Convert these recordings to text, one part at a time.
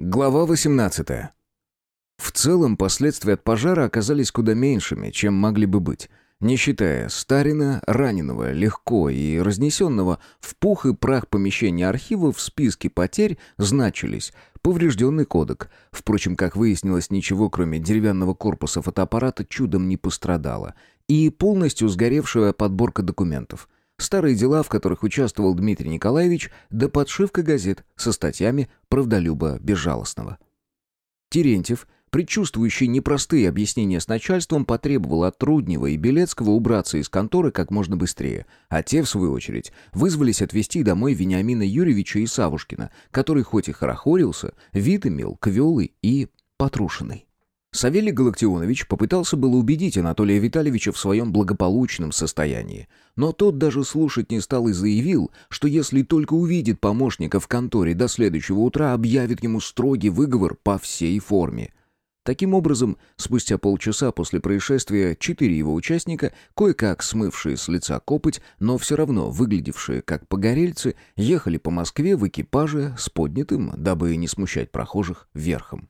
Глава 18. В целом, последствия от пожара оказались куда меньшими, чем могли бы быть. Не считая Старина, раненого, легко и разнесенного в пух и прах помещения архива в списке потерь значились поврежденный кодек. Впрочем, как выяснилось, ничего кроме деревянного корпуса фотоаппарата чудом не пострадало. И полностью сгоревшая подборка документов – Старые дела, в которых участвовал Дмитрий Николаевич, да подшивка газет со статьями правдолюба безжалостного. Терентьев, предчувствующий непростые объяснения с начальством, потребовал от Труднева и Белецкого убраться из конторы как можно быстрее, а те, в свою очередь, вызвались отвезти домой Вениамина Юрьевича и Савушкина, который хоть и хорохорился, вид имел квелый и потрушенный. Савелий Галактионович попытался было убедить Анатолия Витальевича в своем благополучном состоянии, но тот даже слушать не стал и заявил, что если только увидит помощника в конторе до следующего утра, объявит ему строгий выговор по всей форме. Таким образом, спустя полчаса после происшествия четыре его участника, кое-как смывшие с лица копоть, но все равно выглядевшие как погорельцы, ехали по Москве в экипаже с поднятым, дабы не смущать прохожих, верхом.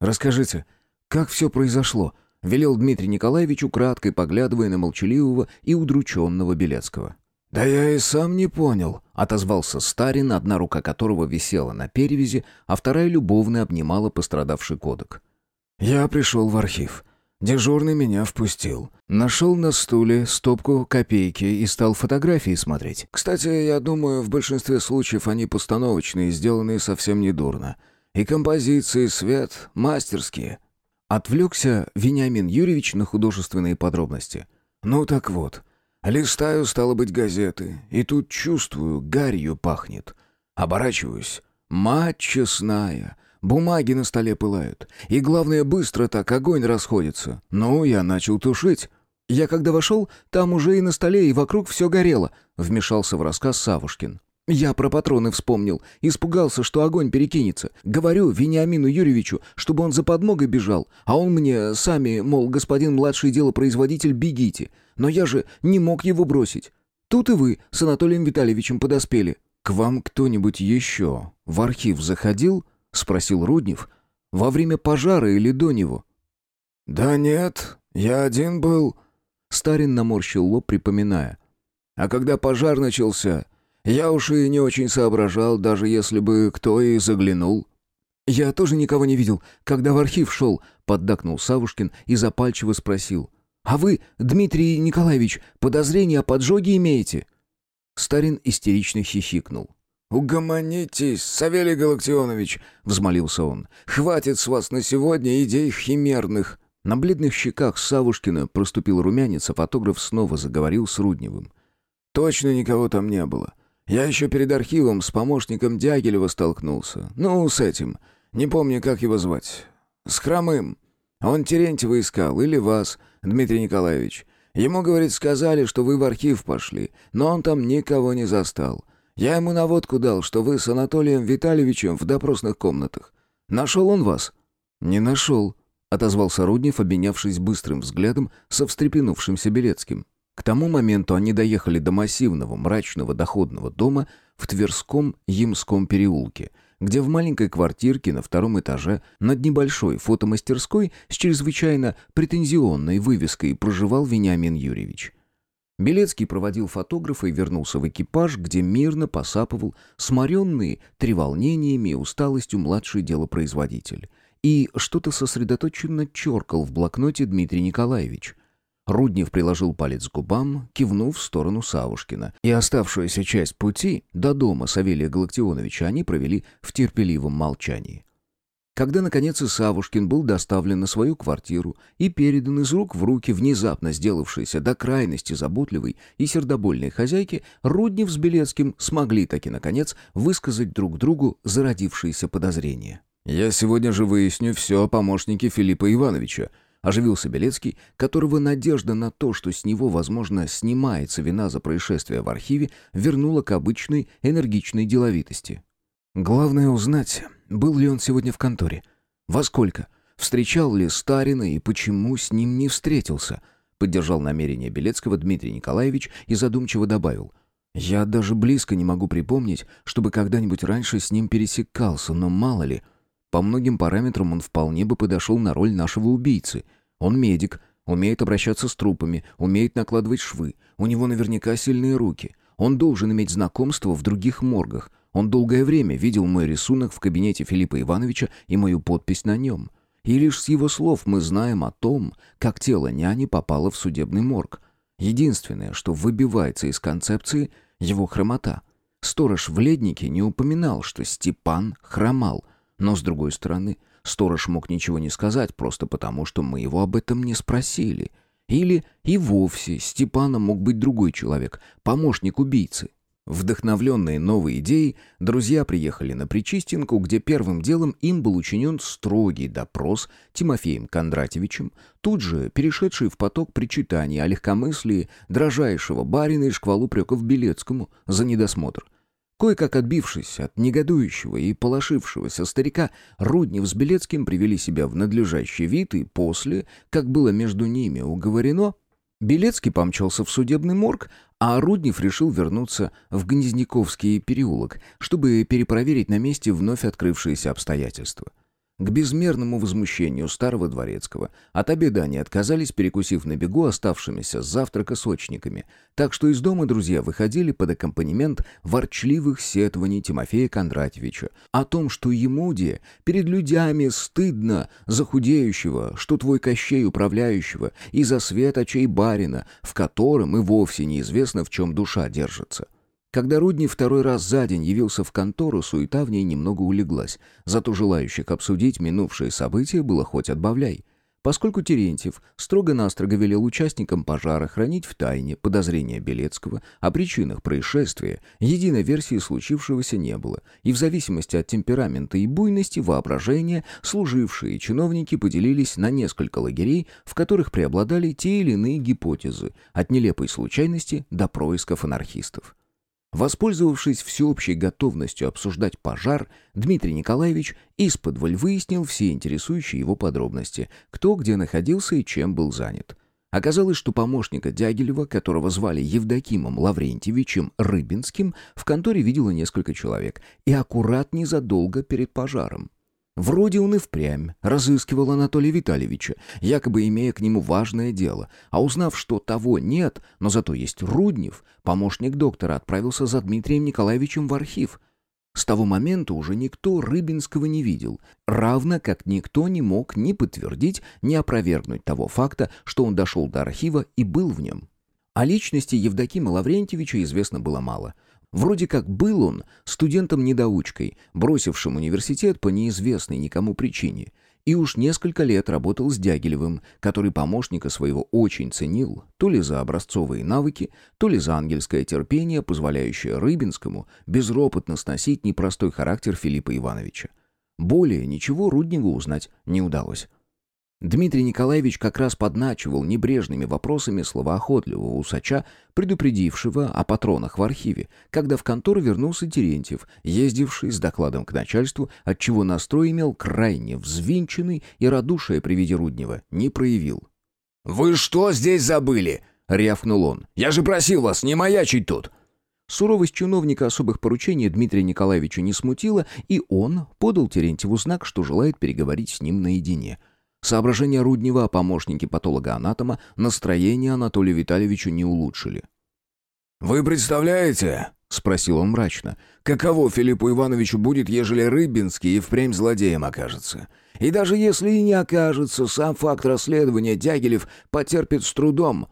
«Расскажите», «Как все произошло?» — велел Дмитрий Николаевич, украдкой поглядывая на молчаливого и удрученного Белецкого. «Да я и сам не понял», — отозвался Старин, одна рука которого висела на перевязи, а вторая любовно обнимала пострадавший кодек. «Я пришел в архив. Дежурный меня впустил. Нашел на стуле стопку копейки и стал фотографии смотреть. Кстати, я думаю, в большинстве случаев они постановочные, сделанные совсем недурно. И композиции, свет мастерские». Отвлекся Вениамин Юрьевич на художественные подробности. «Ну так вот, листаю, стало быть, газеты, и тут чувствую, гарью пахнет. Оборачиваюсь. Мать честная, бумаги на столе пылают. И главное, быстро так огонь расходится. Ну, я начал тушить». «Я когда вошел, там уже и на столе, и вокруг все горело», — вмешался в рассказ Савушкин. Я про патроны вспомнил. Испугался, что огонь перекинется. Говорю Вениамину Юрьевичу, чтобы он за подмогой бежал. А он мне сами, мол, господин младший делопроизводитель, бегите. Но я же не мог его бросить. Тут и вы с Анатолием Витальевичем подоспели. «К вам кто-нибудь еще в архив заходил?» — спросил Руднев. «Во время пожара или до него?» «Да нет, я один был...» Старин наморщил лоб, припоминая. «А когда пожар начался, я уж и не очень соображал, даже если бы кто и заглянул. «Я тоже никого не видел, когда в архив шел», — поддакнул Савушкин и запальчиво спросил. «А вы, Дмитрий Николаевич, подозрения о поджоге имеете?» Старин истерично хихикнул. «Угомонитесь, Савелий Галактионович!» — взмолился он. «Хватит с вас на сегодня идей химерных!» На бледных щеках Савушкина проступил румянец, а фотограф снова заговорил с Рудневым. «Точно никого там не было. Я еще перед архивом с помощником Дягилева столкнулся. Ну, с этим. Не помню, как его звать. С Хромым. Он Терентьева искал, или вас, Дмитрий Николаевич. Ему, говорит, сказали, что вы в архив пошли, но он там никого не застал. Я ему наводку дал, что вы с Анатолием Витальевичем в допросных комнатах. Нашел он вас?» «Не нашел», — отозвался Руднев, обменявшись быстрым взглядом со встрепенувшимся Белецким. К тому моменту они доехали до массивного мрачного доходного дома в Тверском Ямском переулке, где в маленькой квартирке на втором этаже над небольшой фотомастерской с чрезвычайно претензионной вывеской проживал Вениамин Юрьевич. Белецкий проводил фотографа и вернулся в экипаж, где мирно посапывал сморенный треволнениями и усталостью младший делопроизводитель. И что-то сосредоточенно черкал в блокноте Дмитрий Николаевич – Руднев приложил палец к губам, кивнув в сторону Савушкина. И оставшуюся часть пути до дома Савелия Галактионовича они провели в терпеливом молчании. Когда, наконец, и Савушкин был доставлен на свою квартиру и передан из рук в руки внезапно сделавшейся до крайности заботливой и сердобольной хозяйки, Руднев с Белецким смогли таки, наконец, высказать друг другу зародившиеся подозрения. «Я сегодня же выясню все о помощнике Филиппа Ивановича», Оживился Белецкий, которого надежда на то, что с него, возможно, снимается вина за происшествие в архиве, вернула к обычной энергичной деловитости. Главное узнать, был ли он сегодня в конторе. Во сколько? Встречал ли Старина и почему с ним не встретился? Поддержал намерение Белецкого Дмитрий Николаевич и задумчиво добавил. Я даже близко не могу припомнить, чтобы когда-нибудь раньше с ним пересекался, но мало ли. По многим параметрам он вполне бы подошел на роль нашего убийцы. Он медик, умеет обращаться с трупами, умеет накладывать швы. У него наверняка сильные руки. Он должен иметь знакомство в других моргах. Он долгое время видел мой рисунок в кабинете Филиппа Ивановича и мою подпись на нем. И лишь с его слов мы знаем о том, как тело няни попало в судебный морг. Единственное, что выбивается из концепции — его хромота. Сторож в леднике не упоминал, что Степан хромал — но, с другой стороны, сторож мог ничего не сказать просто потому, что мы его об этом не спросили. Или и вовсе Степаном мог быть другой человек, помощник убийцы. Вдохновленные новой идеей, друзья приехали на Причистинку, где первым делом им был учинен строгий допрос Тимофеем Кондратьевичем, тут же перешедший в поток причитаний о легкомыслии дрожайшего барина и шквалу преков Белецкому за недосмотр – Кое-как отбившись от негодующего и полошившегося старика, Руднев с Белецким привели себя в надлежащий вид, и после, как было между ними уговорено, Белецкий помчался в судебный морг, а Руднев решил вернуться в Гнезняковский переулок, чтобы перепроверить на месте вновь открывшиеся обстоятельства. К безмерному возмущению старого дворецкого от обеда они отказались, перекусив на бегу оставшимися с завтрака сочниками, так что из дома друзья выходили под аккомпанемент ворчливых сетований Тимофея Кондратьевича о том, что ему, де, перед людьми стыдно за худеющего, что твой Кощей управляющего, и за свет очей барина, в котором и вовсе неизвестно, в чем душа держится. Когда Рудни второй раз за день явился в контору, суета в ней немного улеглась. Зато желающих обсудить минувшие события было хоть отбавляй. Поскольку Терентьев строго-настрого велел участникам пожара хранить в тайне подозрения Белецкого о причинах происшествия, единой версии случившегося не было, и в зависимости от темперамента и буйности воображения служившие чиновники поделились на несколько лагерей, в которых преобладали те или иные гипотезы, от нелепой случайности до происков анархистов. Воспользовавшись всеобщей готовностью обсуждать пожар, Дмитрий Николаевич исподволь выяснил все интересующие его подробности, кто где находился и чем был занят. Оказалось, что помощника Дягилева, которого звали Евдокимом Лаврентьевичем Рыбинским, в конторе видело несколько человек, и аккурат незадолго перед пожаром. Вроде он и впрямь разыскивал Анатолия Витальевича, якобы имея к нему важное дело, а узнав, что того нет, но зато есть Руднев, помощник доктора отправился за Дмитрием Николаевичем в архив. С того момента уже никто Рыбинского не видел, равно как никто не мог ни подтвердить, ни опровергнуть того факта, что он дошел до архива и был в нем. О личности Евдокима Лаврентьевича известно было мало – Вроде как был он студентом-недоучкой, бросившим университет по неизвестной никому причине, и уж несколько лет работал с Дягилевым, который помощника своего очень ценил, то ли за образцовые навыки, то ли за ангельское терпение, позволяющее Рыбинскому безропотно сносить непростой характер Филиппа Ивановича. Более ничего Рудневу узнать не удалось. Дмитрий Николаевич как раз подначивал небрежными вопросами словоохотливого усача, предупредившего о патронах в архиве, когда в контору вернулся Терентьев, ездивший с докладом к начальству, отчего настрой имел крайне взвинченный и радушие при виде Руднева не проявил. «Вы что здесь забыли?» — рявкнул он. «Я же просил вас не маячить тут!» Суровость чиновника особых поручений Дмитрия Николаевича не смутила, и он подал Терентьеву знак, что желает переговорить с ним наедине — Соображения Руднева о помощнике патолога-анатома настроение Анатолию Витальевичу не улучшили. «Вы представляете?» — спросил он мрачно. «Каково Филиппу Ивановичу будет, ежели Рыбинский и впрямь злодеем окажется? И даже если и не окажется, сам факт расследования Дягилев потерпит с трудом.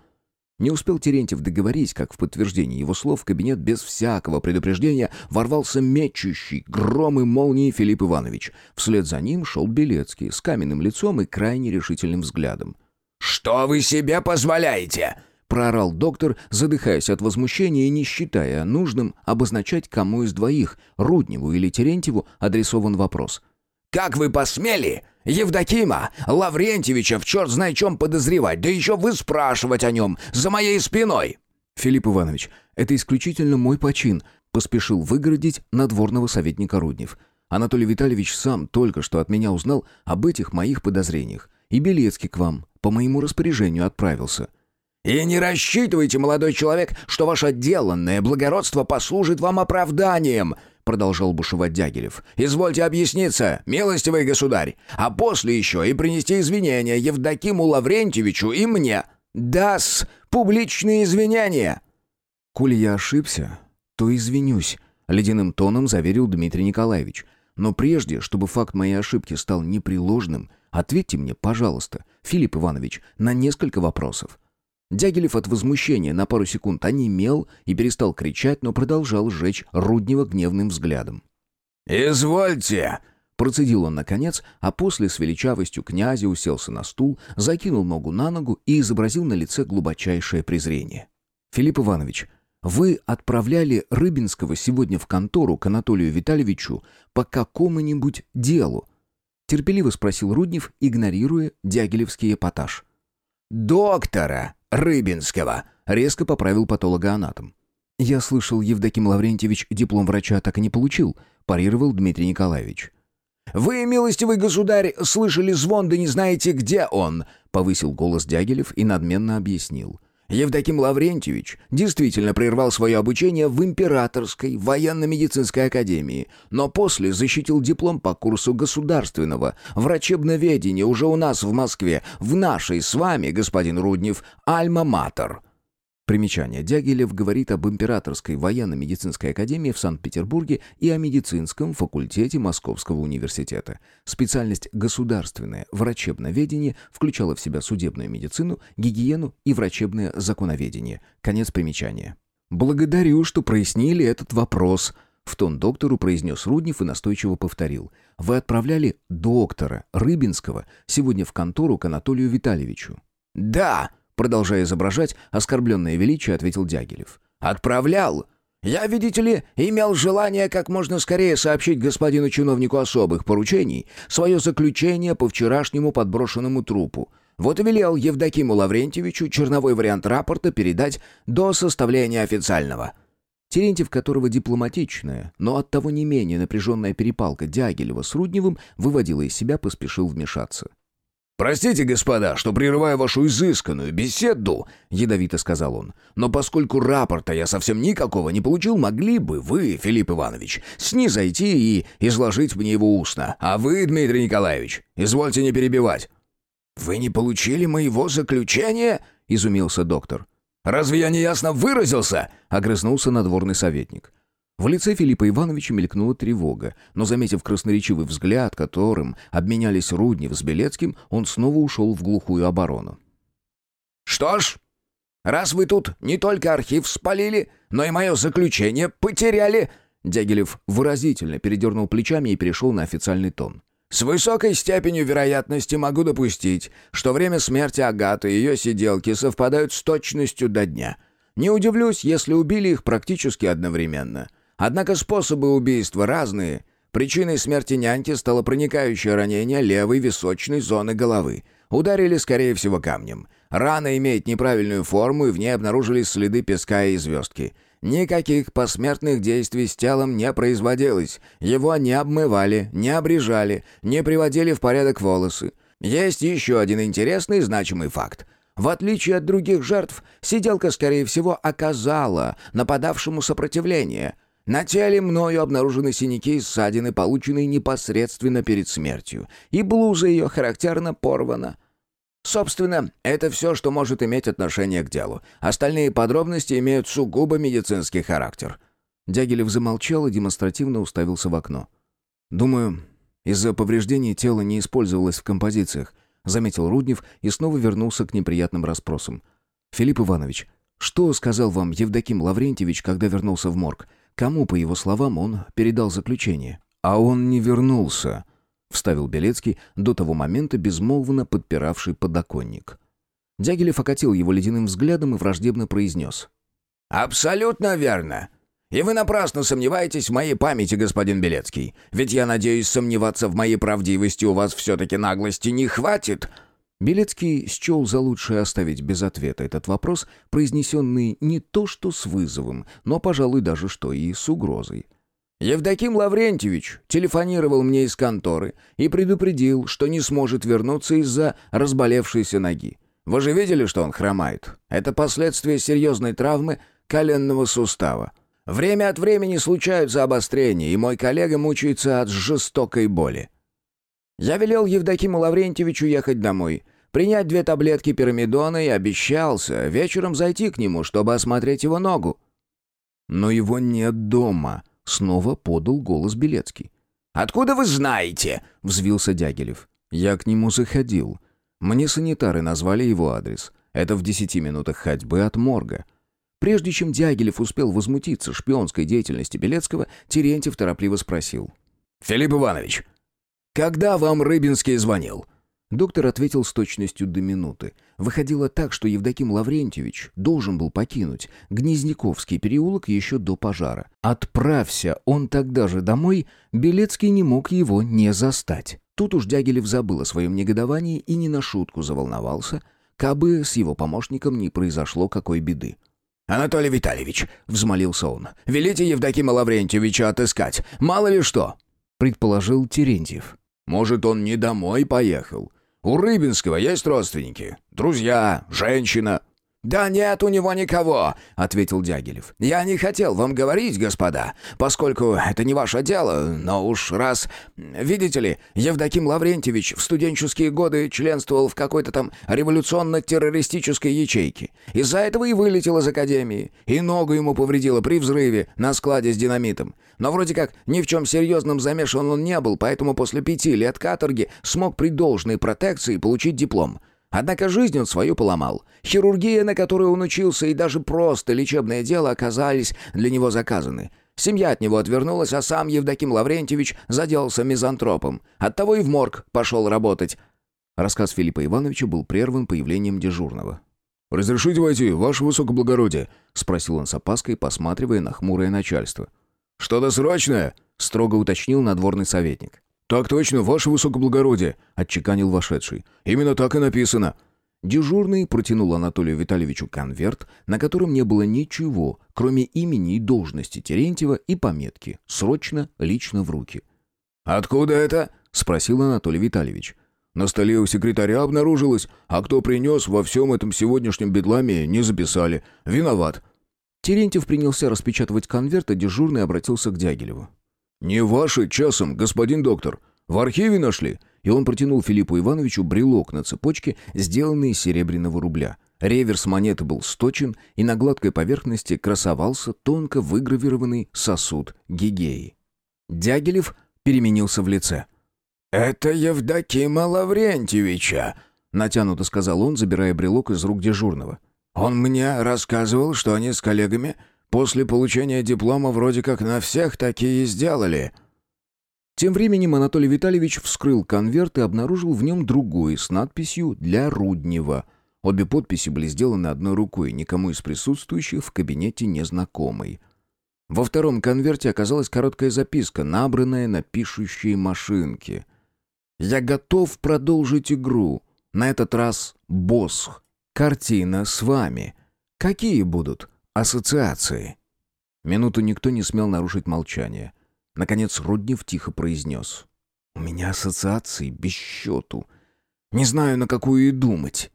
Не успел Терентьев договорить, как в подтверждении его слов в кабинет без всякого предупреждения ворвался мечущий гром и молнии Филипп Иванович. Вслед за ним шел Белецкий с каменным лицом и крайне решительным взглядом. «Что вы себе позволяете?» проорал доктор, задыхаясь от возмущения и не считая нужным обозначать, кому из двоих, Рудневу или Терентьеву, адресован вопрос – как вы посмели Евдокима Лаврентьевича в черт знает чем подозревать, да еще вы спрашивать о нем за моей спиной?» «Филипп Иванович, это исключительно мой почин», — поспешил выгородить надворного советника Руднев. «Анатолий Витальевич сам только что от меня узнал об этих моих подозрениях. И Белецкий к вам по моему распоряжению отправился». «И не рассчитывайте, молодой человек, что ваше отделанное благородство послужит вам оправданием!» Продолжал бушевать Дягилев. «Извольте объясниться, милостивый государь, а после еще и принести извинения Евдокиму Лаврентьевичу и мне. Дас публичные извинения!» «Коль я ошибся, то извинюсь», — ледяным тоном заверил Дмитрий Николаевич. «Но прежде, чтобы факт моей ошибки стал непреложным, ответьте мне, пожалуйста, Филипп Иванович, на несколько вопросов. Дягилев от возмущения на пару секунд онемел и перестал кричать, но продолжал сжечь Руднева гневным взглядом. «Извольте!» Процедил он наконец, а после с величавостью князя уселся на стул, закинул ногу на ногу и изобразил на лице глубочайшее презрение. «Филипп Иванович, вы отправляли Рыбинского сегодня в контору к Анатолию Витальевичу по какому-нибудь делу?» Терпеливо спросил Руднев, игнорируя дягилевский эпатаж. «Доктора Рыбинского», — резко поправил патологоанатом. «Я слышал, Евдоким Лаврентьевич диплом врача так и не получил», — парировал Дмитрий Николаевич. «Вы, милостивый государь, слышали звон, да не знаете, где он», — повысил голос Дягилев и надменно объяснил. Евдоким Лаврентьевич действительно прервал свое обучение в Императорской военно-медицинской академии, но после защитил диплом по курсу государственного врачебноведения уже у нас в Москве, в нашей с вами, господин Руднев, «Альма-Матер». Примечание. Дягилев говорит об Императорской военно-медицинской академии в Санкт-Петербурге и о медицинском факультете Московского университета. Специальность «Государственное врачебноведение» включала в себя судебную медицину, гигиену и врачебное законоведение. Конец примечания. «Благодарю, что прояснили этот вопрос», — в тон доктору произнес Руднев и настойчиво повторил. «Вы отправляли доктора Рыбинского сегодня в контору к Анатолию Витальевичу». «Да!» Продолжая изображать оскорбленное величие, ответил Дягилев. «Отправлял! Я, видите ли, имел желание как можно скорее сообщить господину чиновнику особых поручений свое заключение по вчерашнему подброшенному трупу. Вот и велел Евдокиму Лаврентьевичу черновой вариант рапорта передать до составления официального». Терентьев, которого дипломатичная, но оттого не менее напряженная перепалка Дягилева с Рудневым выводила из себя, поспешил вмешаться. «Простите, господа, что прерываю вашу изысканную беседу», — ядовито сказал он. «Но поскольку рапорта я совсем никакого не получил, могли бы вы, Филипп Иванович, снизойти и изложить мне его устно. А вы, Дмитрий Николаевич, извольте не перебивать». «Вы не получили моего заключения?» — изумился доктор. «Разве я неясно выразился?» — огрызнулся надворный советник. В лице Филиппа Ивановича мелькнула тревога, но, заметив красноречивый взгляд, которым обменялись Руднев с Белецким, он снова ушел в глухую оборону. «Что ж, раз вы тут не только архив спалили, но и мое заключение потеряли...» Дягилев выразительно передернул плечами и перешел на официальный тон. «С высокой степенью вероятности могу допустить, что время смерти Агаты и ее сиделки совпадают с точностью до дня. Не удивлюсь, если убили их практически одновременно. Однако способы убийства разные. Причиной смерти няньки стало проникающее ранение левой височной зоны головы. Ударили, скорее всего, камнем. Рана имеет неправильную форму, и в ней обнаружились следы песка и звездки. Никаких посмертных действий с телом не производилось. Его не обмывали, не обрежали, не приводили в порядок волосы. Есть еще один интересный и значимый факт. В отличие от других жертв, сиделка, скорее всего, оказала нападавшему сопротивление – на теле мною обнаружены синяки и ссадины, полученные непосредственно перед смертью, и блуза ее характерно порвана. Собственно, это все, что может иметь отношение к делу. Остальные подробности имеют сугубо медицинский характер». Дягилев замолчал и демонстративно уставился в окно. «Думаю, из-за повреждений тело не использовалось в композициях», заметил Руднев и снова вернулся к неприятным расспросам. «Филипп Иванович, что сказал вам Евдоким Лаврентьевич, когда вернулся в морг? Кому, по его словам, он передал заключение? «А он не вернулся», — вставил Белецкий, до того момента безмолвно подпиравший подоконник. Дягилев окатил его ледяным взглядом и враждебно произнес. «Абсолютно верно. И вы напрасно сомневаетесь в моей памяти, господин Белецкий. Ведь я надеюсь, сомневаться в моей правдивости у вас все-таки наглости не хватит». Белецкий счел за лучшее оставить без ответа этот вопрос, произнесенный не то что с вызовом, но, пожалуй, даже что и с угрозой. «Евдоким Лаврентьевич телефонировал мне из конторы и предупредил, что не сможет вернуться из-за разболевшейся ноги. Вы же видели, что он хромает? Это последствия серьезной травмы коленного сустава. Время от времени случаются обострения, и мой коллега мучается от жестокой боли. Я велел Евдокиму Лаврентьевичу ехать домой, принять две таблетки пирамидона и обещался вечером зайти к нему, чтобы осмотреть его ногу. «Но его нет дома», — снова подал голос Белецкий. «Откуда вы знаете?» — взвился Дягилев. «Я к нему заходил. Мне санитары назвали его адрес. Это в десяти минутах ходьбы от морга». Прежде чем Дягилев успел возмутиться шпионской деятельности Белецкого, Терентьев торопливо спросил. «Филипп Иванович, когда вам Рыбинский звонил?» Доктор ответил с точностью до минуты. Выходило так, что Евдоким Лаврентьевич должен был покинуть Гнезняковский переулок еще до пожара. Отправься он тогда же домой, Белецкий не мог его не застать. Тут уж Дягилев забыл о своем негодовании и не на шутку заволновался, кабы с его помощником не произошло какой беды. «Анатолий Витальевич», — взмолился он, — «велите Евдокима Лаврентьевича отыскать, мало ли что», — предположил Терентьев. «Может, он не домой поехал? У Рыбинского есть родственники, друзья, женщина». «Да нет у него никого», — ответил Дягилев. «Я не хотел вам говорить, господа, поскольку это не ваше дело, но уж раз... Видите ли, Евдоким Лаврентьевич в студенческие годы членствовал в какой-то там революционно-террористической ячейке. Из-за этого и вылетел из академии, и ногу ему повредило при взрыве на складе с динамитом. Но вроде как ни в чем серьезном замешан он не был, поэтому после пяти лет каторги смог при должной протекции получить диплом». Однако жизнь он свою поломал. Хирургия, на которую он учился, и даже просто лечебное дело оказались для него заказаны. Семья от него отвернулась, а сам Евдоким Лаврентьевич заделался мизантропом. Оттого и в морг пошел работать. Рассказ Филиппа Ивановича был прерван появлением дежурного. «Разрешите войти, ваше высокоблагородие?» — спросил он с опаской, посматривая на хмурое начальство. «Что-то срочное?» — строго уточнил надворный советник. «Так точно, ваше высокоблагородие», — отчеканил вошедший. «Именно так и написано». Дежурный протянул Анатолию Витальевичу конверт, на котором не было ничего, кроме имени и должности Терентьева и пометки «Срочно, лично в руки». «Откуда это?» — спросил Анатолий Витальевич. «На столе у секретаря обнаружилось, а кто принес во всем этом сегодняшнем бедламе, не записали. Виноват». Терентьев принялся распечатывать конверт, а дежурный обратился к Дягилеву. «Не ваши, часом, господин доктор. В архиве нашли?» И он протянул Филиппу Ивановичу брелок на цепочке, сделанный из серебряного рубля. Реверс монеты был сточен, и на гладкой поверхности красовался тонко выгравированный сосуд гигеи. Дягилев переменился в лице. «Это Евдокима Лаврентьевича», — натянуто сказал он, забирая брелок из рук дежурного. «Он мне рассказывал, что они с коллегами После получения диплома вроде как на всех такие сделали». Тем временем Анатолий Витальевич вскрыл конверт и обнаружил в нем другой с надписью «Для Руднева». Обе подписи были сделаны одной рукой, никому из присутствующих в кабинете незнакомой. Во втором конверте оказалась короткая записка, набранная на пишущей машинке. «Я готов продолжить игру. На этот раз Босх. Картина с вами. Какие будут Ассоциации. Минуту никто не смел нарушить молчание. Наконец Руднев тихо произнес. «У меня ассоциации без счету. Не знаю, на какую и думать».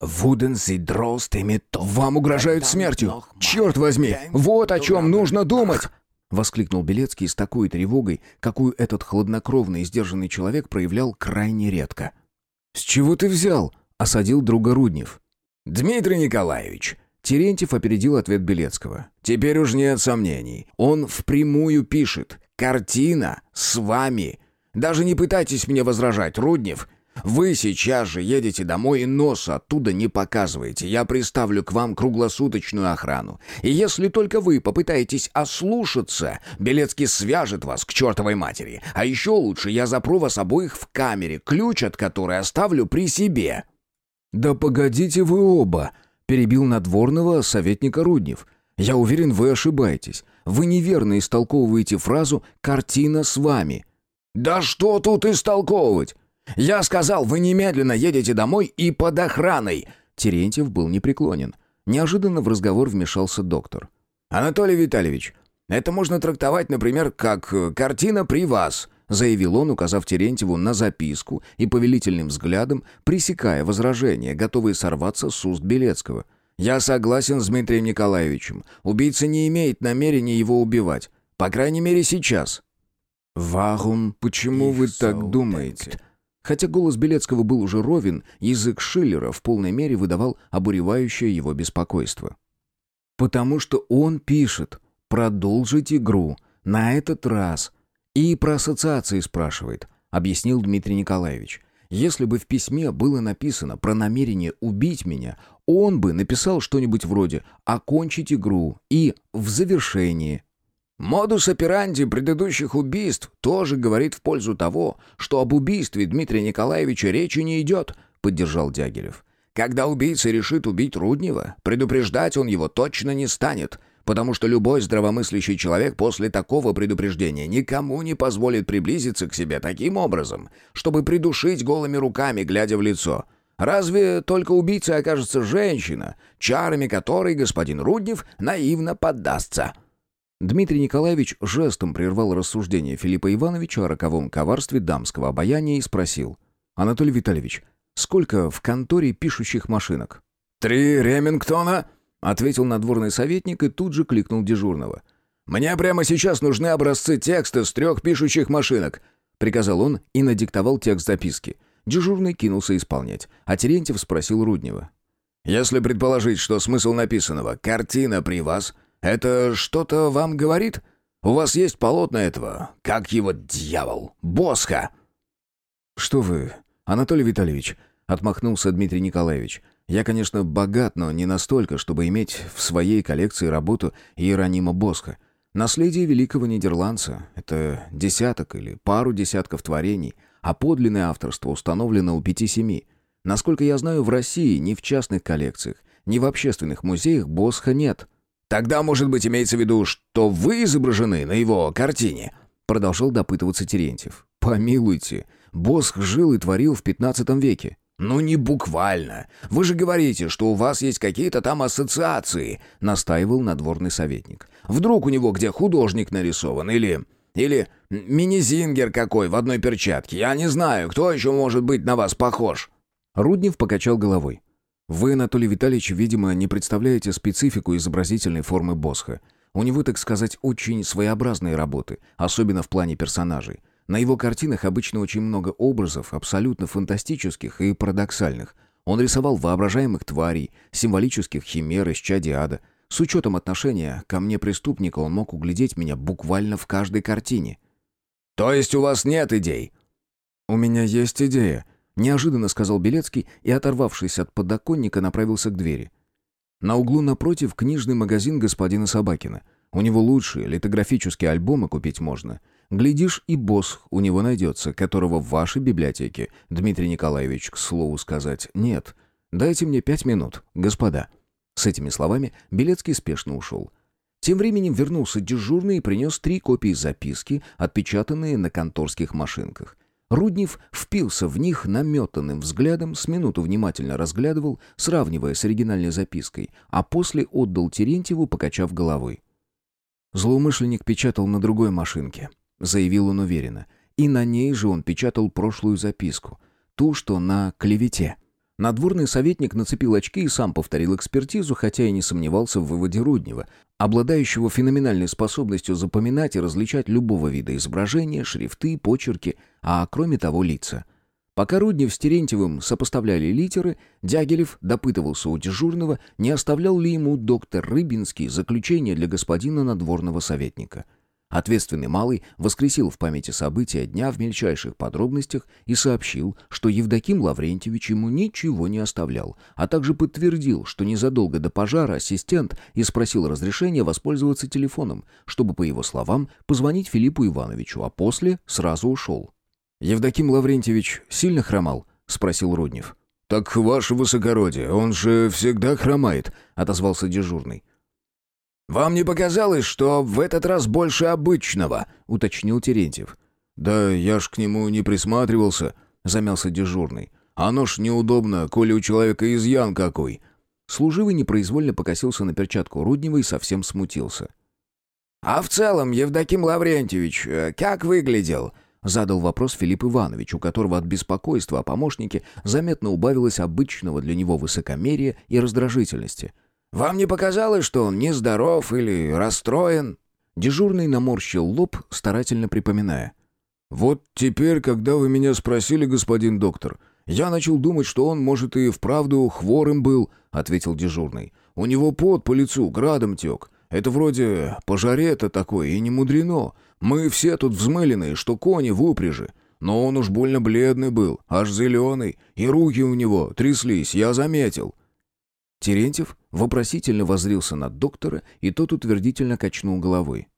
«Вуден дростами то...» «Вам угрожают смертью! Черт возьми! Вот о чем нужно думать!» Воскликнул Белецкий с такой тревогой, какую этот хладнокровный и сдержанный человек проявлял крайне редко. «С чего ты взял?» — осадил друга Руднев. «Дмитрий Николаевич, Терентьев опередил ответ Белецкого. «Теперь уж нет сомнений. Он впрямую пишет. Картина с вами. Даже не пытайтесь мне возражать, Руднев. Вы сейчас же едете домой и носа оттуда не показываете. Я приставлю к вам круглосуточную охрану. И если только вы попытаетесь ослушаться, Белецкий свяжет вас к чертовой матери. А еще лучше я запру вас обоих в камере, ключ от которой оставлю при себе». «Да погодите вы оба!» Перебил надворного советника Руднев. «Я уверен, вы ошибаетесь. Вы неверно истолковываете фразу «картина с вами». «Да что тут истолковывать? Я сказал, вы немедленно едете домой и под охраной!» Терентьев был непреклонен. Неожиданно в разговор вмешался доктор. «Анатолий Витальевич, это можно трактовать, например, как э, «картина при вас», заявил он, указав Терентьеву на записку и повелительным взглядом, пресекая возражения, готовые сорваться с уст Белецкого. Я согласен с Дмитрием Николаевичем. Убийца не имеет намерения его убивать. По крайней мере, сейчас». «Вагум, почему вы так думаете?» Хотя голос Белецкого был уже ровен, язык Шиллера в полной мере выдавал обуревающее его беспокойство. «Потому что он пишет «продолжить игру», на этот раз. И про ассоциации спрашивает, объяснил Дмитрий Николаевич. Если бы в письме было написано про намерение убить меня, он бы написал что-нибудь вроде «окончить игру» и «в завершении». Модус операнди предыдущих убийств тоже говорит в пользу того, что об убийстве Дмитрия Николаевича речи не идет, поддержал Дягилев. Когда убийца решит убить Руднева, предупреждать он его точно не станет, потому что любой здравомыслящий человек после такого предупреждения никому не позволит приблизиться к себе таким образом, чтобы придушить голыми руками, глядя в лицо. Разве только убийцей окажется женщина, чарами которой господин Руднев наивно поддастся. Дмитрий Николаевич жестом прервал рассуждение Филиппа Ивановича о роковом коварстве дамского обаяния и спросил. «Анатолий Витальевич, сколько в конторе пишущих машинок?» «Три Ремингтона», — ответил надворный советник и тут же кликнул дежурного. «Мне прямо сейчас нужны образцы текста с трех пишущих машинок», — приказал он и надиктовал текст записки. Дежурный кинулся исполнять, а Терентьев спросил Руднева. «Если предположить, что смысл написанного — картина при вас, это что-то вам говорит? У вас есть полотна этого, как его дьявол, Босха?» «Что вы, Анатолий Витальевич?» — отмахнулся Дмитрий Николаевич. «Я, конечно, богат, но не настолько, чтобы иметь в своей коллекции работу Иеронима Босха. Наследие великого нидерландца — это десяток или пару десятков творений, а подлинное авторство установлено у пяти-семи. Насколько я знаю, в России ни в частных коллекциях, ни в общественных музеях Босха нет». «Тогда, может быть, имеется в виду, что вы изображены на его картине?» Продолжал допытываться Терентьев. «Помилуйте, Босх жил и творил в пятнадцатом веке». «Ну не буквально. Вы же говорите, что у вас есть какие-то там ассоциации», — настаивал надворный советник. «Вдруг у него где художник нарисован или... или мини-зингер какой в одной перчатке. Я не знаю, кто еще может быть на вас похож». Руднев покачал головой. Вы, Анатолий Витальевич, видимо, не представляете специфику изобразительной формы Босха. У него, так сказать, очень своеобразные работы, особенно в плане персонажей. На его картинах обычно очень много образов, абсолютно фантастических и парадоксальных. Он рисовал воображаемых тварей, символических химер из чади С учетом отношения ко мне преступника он мог углядеть меня буквально в каждой картине. «То есть у вас нет идей?» «У меня есть идея», Неожиданно сказал Белецкий и, оторвавшись от подоконника, направился к двери. На углу напротив книжный магазин господина Собакина. У него лучшие литографические альбомы купить можно. Глядишь, и босс у него найдется, которого в вашей библиотеке, Дмитрий Николаевич, к слову сказать, нет. Дайте мне пять минут, господа». С этими словами Белецкий спешно ушел. Тем временем вернулся дежурный и принес три копии записки, отпечатанные на конторских машинках. Руднев впился в них наметанным взглядом, с минуту внимательно разглядывал, сравнивая с оригинальной запиской, а после отдал Терентьеву, покачав головой. Злоумышленник печатал на другой машинке, заявил он уверенно, и на ней же он печатал прошлую записку, ту, что на клевете. Надворный советник нацепил очки и сам повторил экспертизу, хотя и не сомневался в выводе Руднева, обладающего феноменальной способностью запоминать и различать любого вида изображения, шрифты, почерки, а кроме того лица. Пока Руднев с Терентьевым сопоставляли литеры, Дягилев допытывался у дежурного, не оставлял ли ему доктор Рыбинский заключение для господина надворного советника – Ответственный малый воскресил в памяти события дня в мельчайших подробностях и сообщил, что Евдоким Лаврентьевич ему ничего не оставлял, а также подтвердил, что незадолго до пожара ассистент и спросил разрешения воспользоваться телефоном, чтобы, по его словам, позвонить Филиппу Ивановичу, а после сразу ушел. «Евдоким Лаврентьевич сильно хромал?» — спросил Руднев. «Так, ваше высокородие, он же всегда хромает», — отозвался дежурный. «Вам не показалось, что в этот раз больше обычного?» — уточнил Терентьев. «Да я ж к нему не присматривался», — замялся дежурный. «Оно ж неудобно, коли у человека изъян какой». Служивый непроизвольно покосился на перчатку Руднева и совсем смутился. «А в целом, Евдоким Лаврентьевич, э, как выглядел?» — задал вопрос Филипп Иванович, у которого от беспокойства о помощнике заметно убавилось обычного для него высокомерия и раздражительности — Вам не показалось, что он нездоров или расстроен?» Дежурный наморщил лоб, старательно припоминая. «Вот теперь, когда вы меня спросили, господин доктор, я начал думать, что он, может, и вправду хворым был», — ответил дежурный. «У него пот по лицу градом тек. Это вроде пожаре-то такое, и не мудрено. Мы все тут взмыленные, что кони в упряжи. Но он уж больно бледный был, аж зеленый, и руки у него тряслись, я заметил». Терентьев вопросительно возрился на доктора, и тот утвердительно качнул головой.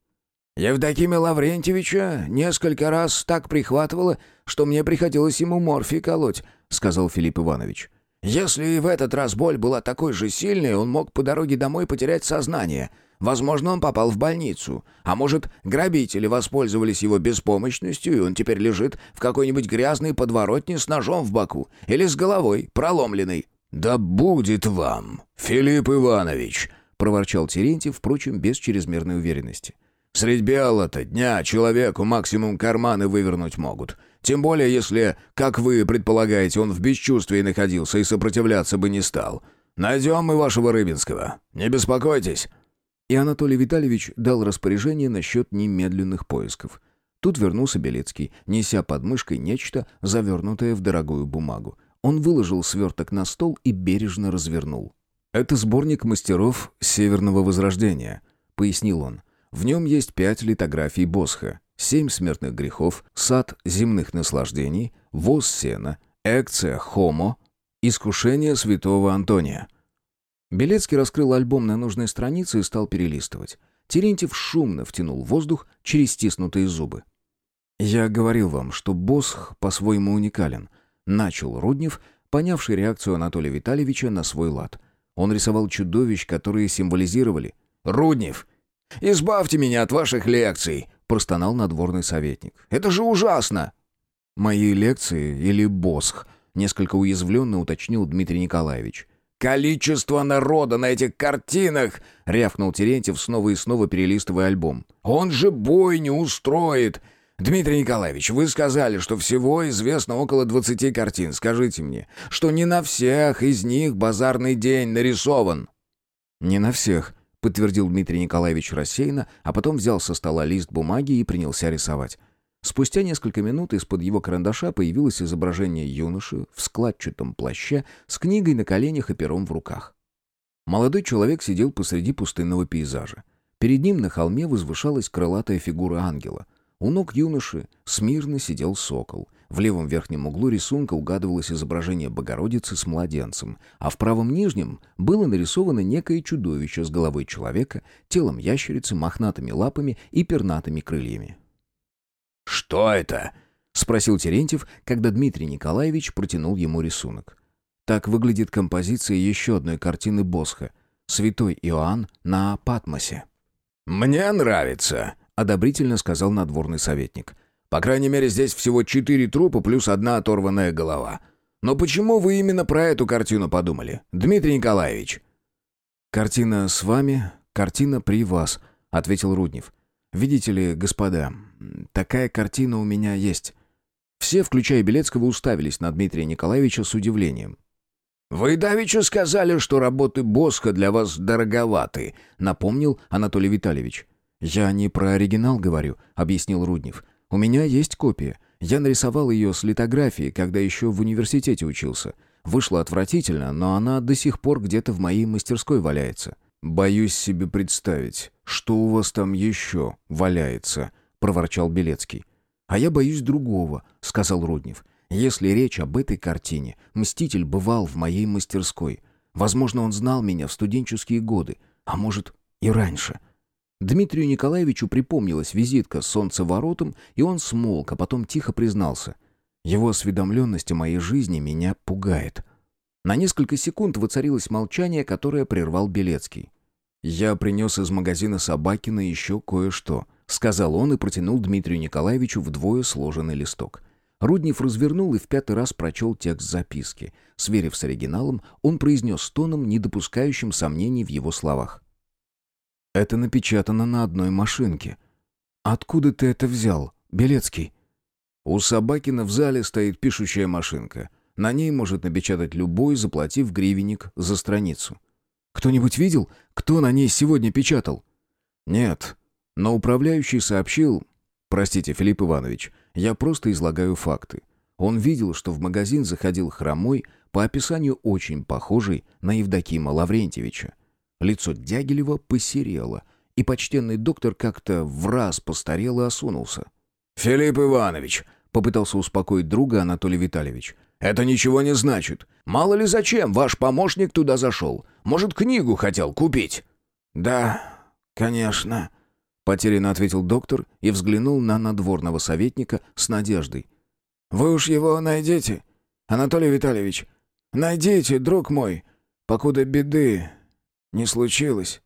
«Евдокимия Лаврентьевича несколько раз так прихватывало, что мне приходилось ему морфий колоть», — сказал Филипп Иванович. «Если и в этот раз боль была такой же сильной, он мог по дороге домой потерять сознание. Возможно, он попал в больницу. А может, грабители воспользовались его беспомощностью, и он теперь лежит в какой-нибудь грязной подворотне с ножом в боку или с головой проломленной». «Да будет вам, Филипп Иванович!» — проворчал Терентьев, впрочем, без чрезмерной уверенности. «Средь бела-то дня человеку максимум карманы вывернуть могут. Тем более, если, как вы предполагаете, он в бесчувствии находился и сопротивляться бы не стал. Найдем мы вашего Рыбинского. Не беспокойтесь!» И Анатолий Витальевич дал распоряжение насчет немедленных поисков. Тут вернулся Белецкий, неся под мышкой нечто, завернутое в дорогую бумагу. Он выложил сверток на стол и бережно развернул. «Это сборник мастеров Северного Возрождения», — пояснил он. «В нем есть пять литографий Босха, семь смертных грехов, сад земных наслаждений, воз сена, экция хомо, искушение святого Антония». Белецкий раскрыл альбом на нужной странице и стал перелистывать. Терентьев шумно втянул воздух через стиснутые зубы. «Я говорил вам, что Босх по-своему уникален — Начал Руднев, понявший реакцию Анатолия Витальевича на свой лад. Он рисовал чудовищ, которые символизировали «Руднев, избавьте меня от ваших лекций!» — простонал надворный советник. «Это же ужасно!» «Мои лекции или босх?» — несколько уязвленно уточнил Дмитрий Николаевич. «Количество народа на этих картинах!» — рявкнул Терентьев, снова и снова перелистывая альбом. «Он же бой не устроит! «Дмитрий Николаевич, вы сказали, что всего известно около 20 картин. Скажите мне, что не на всех из них базарный день нарисован?» «Не на всех», — подтвердил Дмитрий Николаевич рассеянно, а потом взял со стола лист бумаги и принялся рисовать. Спустя несколько минут из-под его карандаша появилось изображение юноши в складчатом плаще с книгой на коленях и пером в руках. Молодой человек сидел посреди пустынного пейзажа. Перед ним на холме возвышалась крылатая фигура ангела — у ног юноши смирно сидел сокол. В левом верхнем углу рисунка угадывалось изображение Богородицы с младенцем, а в правом нижнем было нарисовано некое чудовище с головой человека, телом ящерицы, мохнатыми лапами и пернатыми крыльями. «Что это?» — спросил Терентьев, когда Дмитрий Николаевич протянул ему рисунок. Так выглядит композиция еще одной картины Босха «Святой Иоанн на Патмосе». «Мне нравится», — одобрительно сказал надворный советник. «По крайней мере, здесь всего четыре трупа плюс одна оторванная голова. Но почему вы именно про эту картину подумали, Дмитрий Николаевич?» «Картина с вами, картина при вас», — ответил Руднев. «Видите ли, господа, такая картина у меня есть». Все, включая Белецкого, уставились на Дмитрия Николаевича с удивлением. «Вы давеча сказали, что работы Босха для вас дороговаты», — напомнил Анатолий Витальевич. «Я не про оригинал говорю», — объяснил Руднев. «У меня есть копия. Я нарисовал ее с литографии, когда еще в университете учился. Вышло отвратительно, но она до сих пор где-то в моей мастерской валяется». «Боюсь себе представить, что у вас там еще валяется», — проворчал Белецкий. «А я боюсь другого», — сказал Руднев. «Если речь об этой картине, Мститель бывал в моей мастерской. Возможно, он знал меня в студенческие годы, а может и раньше». Дмитрию Николаевичу припомнилась визитка с солнцеворотом, и он смолк, а потом тихо признался. Его осведомленность о моей жизни меня пугает. На несколько секунд воцарилось молчание, которое прервал Белецкий. «Я принес из магазина Собакина еще кое-что», — сказал он и протянул Дмитрию Николаевичу вдвое сложенный листок. Руднев развернул и в пятый раз прочел текст записки. Сверив с оригиналом, он произнес тоном, не допускающим сомнений в его словах. Это напечатано на одной машинке. Откуда ты это взял, Белецкий? У Собакина в зале стоит пишущая машинка. На ней может напечатать любой, заплатив гривенник за страницу. Кто-нибудь видел, кто на ней сегодня печатал?» «Нет, но управляющий сообщил...» «Простите, Филипп Иванович, я просто излагаю факты. Он видел, что в магазин заходил хромой, по описанию очень похожий на Евдокима Лаврентьевича. Лицо Дягилева посерело, и почтенный доктор как-то в раз постарел и осунулся. «Филипп Иванович!» — попытался успокоить друга Анатолий Витальевич. «Это ничего не значит. Мало ли зачем ваш помощник туда зашел. Может, книгу хотел купить?» «Да, конечно», — потерянно ответил доктор и взглянул на надворного советника с надеждой. «Вы уж его найдете, Анатолий Витальевич. Найдите, друг мой, покуда беды не случилось».